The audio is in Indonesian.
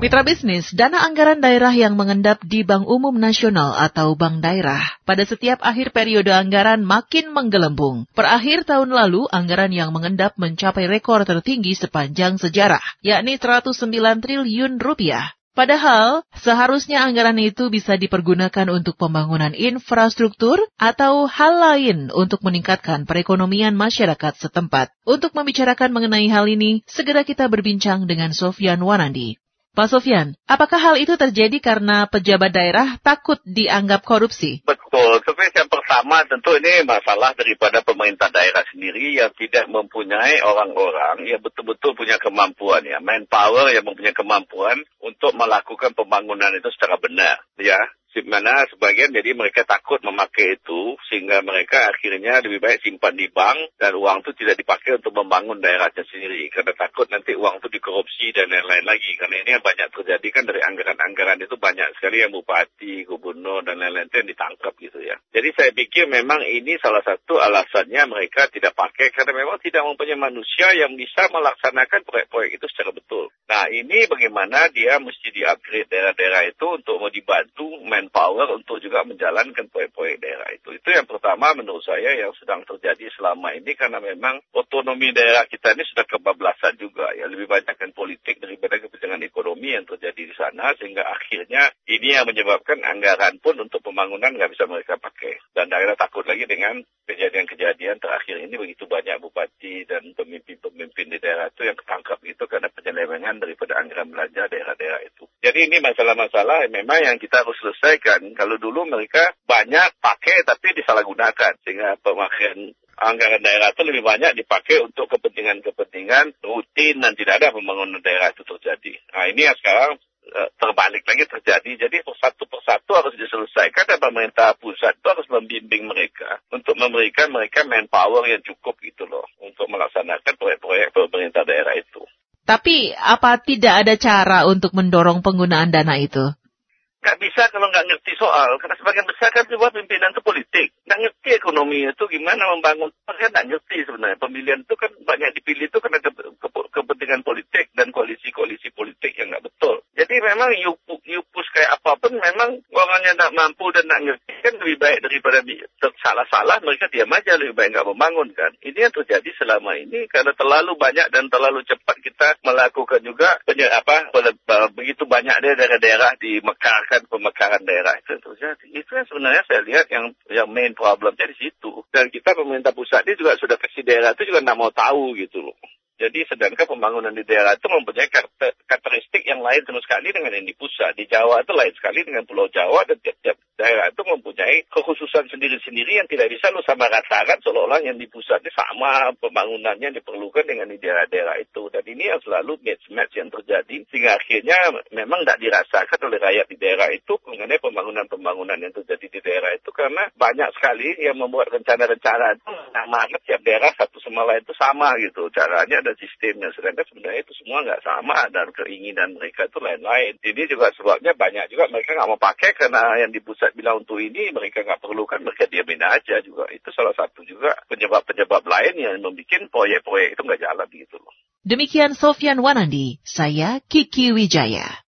Mitra bisnis, dana anggaran daerah yang mengendap di Bank Umum Nasional atau Bank Daerah pada setiap akhir periode anggaran makin menggelembung. Per akhir tahun lalu, anggaran yang mengendap mencapai rekor tertinggi sepanjang sejarah, yakni 109 triliun rupiah. Padahal, seharusnya anggaran itu bisa dipergunakan untuk pembangunan infrastruktur atau hal lain untuk meningkatkan perekonomian masyarakat setempat. Untuk membicarakan mengenai hal ini, segera kita berbincang dengan Sofian Wanandi, Pak Sofian, apakah hal itu terjadi karena pejabat daerah takut dianggap korupsi? Betul, tapi yang pertama tentu ini masalah daripada pemerintah daerah sendiri yang tidak mempunyai orang-orang yang betul-betul punya kemampuan ya, manpower yang mempunyai kemampuan untuk melakukan pembangunan itu secara benar ya mana sebagian jadi mereka takut memakai itu sehingga mereka akhirnya lebih baik simpan di bank dan uang itu tidak dipakai untuk membangun daerahnya sendiri karena takut nanti uang itu dikorupsi dan lain-lain lagi karena ini yang banyak terjadi kan dari anggaran-anggaran itu banyak sekali yang bupati, gubernur dan lain-lain yang ditangkap gitu ya. Jadi saya pikir memang ini salah satu alasannya mereka tidak pakai karena memang tidak mempunyai manusia yang bisa melaksanakan proyek-proyek itu secara betul. Nah ini bagaimana dia mesti di-upgrade daerah-daerah itu untuk mau dibantu manpower untuk juga menjalankan proyek-proyek daerah itu. Itu yang pertama menurut saya yang sedang terjadi selama ini karena memang otonomi daerah kita ini sudah kebablasan juga ya lebih banyak kan politik daripada kepentingan ekonomi yang terjadi di sana sehingga akhirnya ini yang menyebabkan anggaran pun untuk pembangunan nggak bisa mereka pakai dan daerah takut lagi dengan kejadian-kejadian terakhir ini begitu banyak bupati dan pemimpin-pemimpin di daerah itu yang ketangkap itu karena penyelewengan daripada anggaran belanja itu. Jadi ini masalah-masalah memang yang kita harus selesai selesaikan. Kalau dulu mereka banyak pakai tapi disalahgunakan sehingga pemakaian anggaran daerah itu lebih banyak dipakai untuk kepentingan-kepentingan rutin dan tidak ada pembangunan daerah itu terjadi. Nah ini yang sekarang eh, terbalik lagi terjadi. Jadi persatu persatu harus diselesaikan dan pemerintah pusat itu harus membimbing mereka untuk memberikan mereka manpower yang cukup gitu loh untuk melaksanakan proyek-proyek pemerintah daerah itu. Tapi apa tidak ada cara untuk mendorong penggunaan dana itu? Gak bisa kalau nggak ngerti soal. Karena sebagian besar kan juga pimpinan itu politik. Nggak ngerti ekonomi itu gimana membangun. Mereka nggak ngerti sebenarnya. Pemilihan itu kan banyak dipilih itu karena ke, ke, kepentingan politik dan koalisi-koalisi politik yang nggak betul. Jadi memang yupus kayak apa pun memang orang yang nggak mampu dan nggak ngerti lebih baik daripada salah-salah mereka diam aja lebih baik nggak membangun kan. Ini yang terjadi selama ini karena terlalu banyak dan terlalu cepat kita melakukan juga apa begitu banyak daerah-daerah di Mekah kan pemekaran daerah itu terjadi. Itu yang sebenarnya saya lihat yang yang main problemnya di situ. Dan kita pemerintah pusat ini juga sudah kasih daerah itu juga nggak mau tahu gitu loh. Jadi sedangkan pembangunan di daerah itu mempunyai karakteristik yang lain sama sekali dengan yang di pusat. Di Jawa itu lain sekali dengan Pulau Jawa dan tiap-tiap daerah itu mempunyai kekhususan sendiri-sendiri yang tidak bisa lu sama ratakan seolah-olah yang di pusat ini sama pembangunannya yang diperlukan dengan di daerah-daerah itu. Dan ini yang selalu match-match yang terjadi sehingga akhirnya memang tidak dirasakan oleh rakyat di daerah itu mengenai pembangunan-pembangunan yang terjadi di daerah itu karena banyak sekali yang membuat rencana-rencana itu sama tiap daerah satu sama lain itu sama gitu caranya dan sistemnya sedangkan sebenarnya itu semua nggak sama dan keinginan mereka itu lain-lain. Ini juga sebabnya banyak juga mereka nggak mau pakai karena yang di pusat bilang untuk ini mereka nggak perlukan mereka diamin aja juga itu salah satu juga penyebab-penyebab lain yang membuat proyek-proyek itu nggak jalan gitu loh. Demikian Sofian Wanandi, saya Kiki Wijaya.